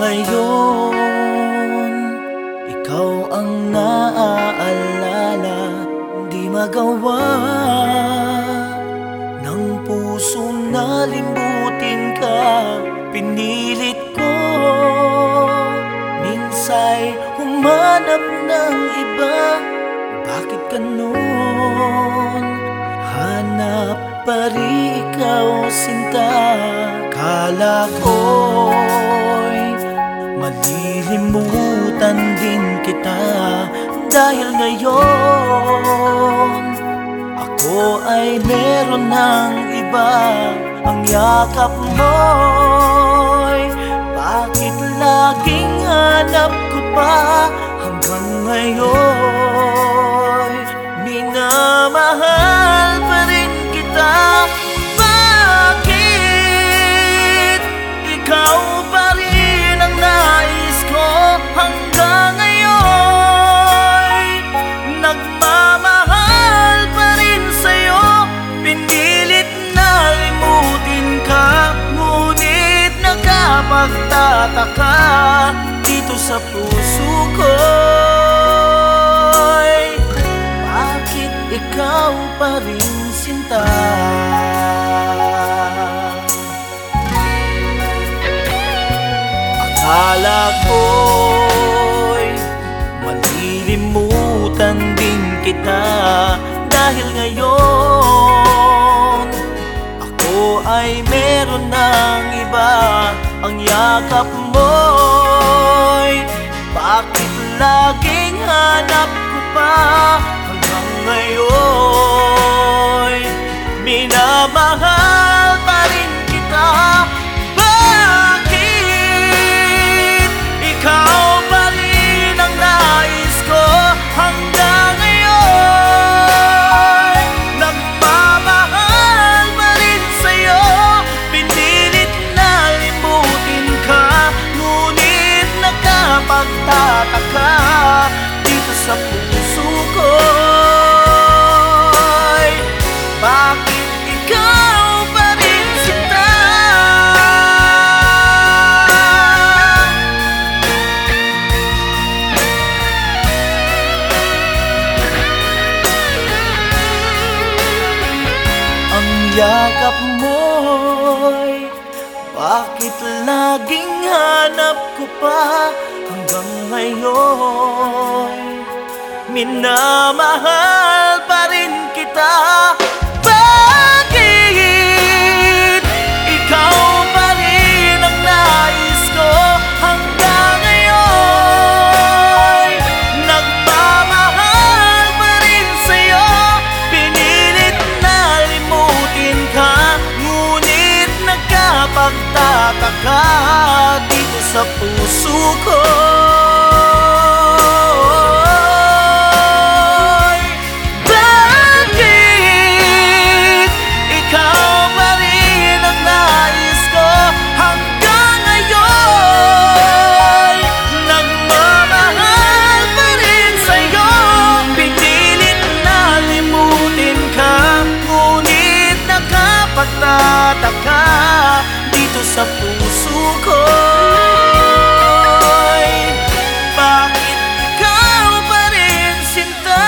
ngayon. Ikaw ang naaalala Di magawa Ng puso na limbutin ka Pinilit ko. Minsa'y humanap ng iba Bakit ganun? Hanap pa rin ikaw sinta Kala ko'y malilimutan din kita Dahil ngayon Ako ay meron ng iba. Ang yakap mo'y Bakit laging hanap ko pa Hanggang ngayon nakapagtataka Dito sa puso ko'y Bakit ikaw pa rin sinta? Akala ko'y malilimutan din kita Dahil ngayon Ako ay meron ng iba yakap mo'y Bakit laging hanap ko pa Hanggang ngayon yakap mo'y Bakit laging hanap ko pa Hanggang ngayon? Minamahal pa rin kita nagkapagtataka Dito sa puso ko sa puso ko Bakit ikaw pa rin sinta?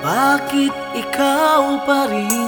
Bakit ikaw pa rin?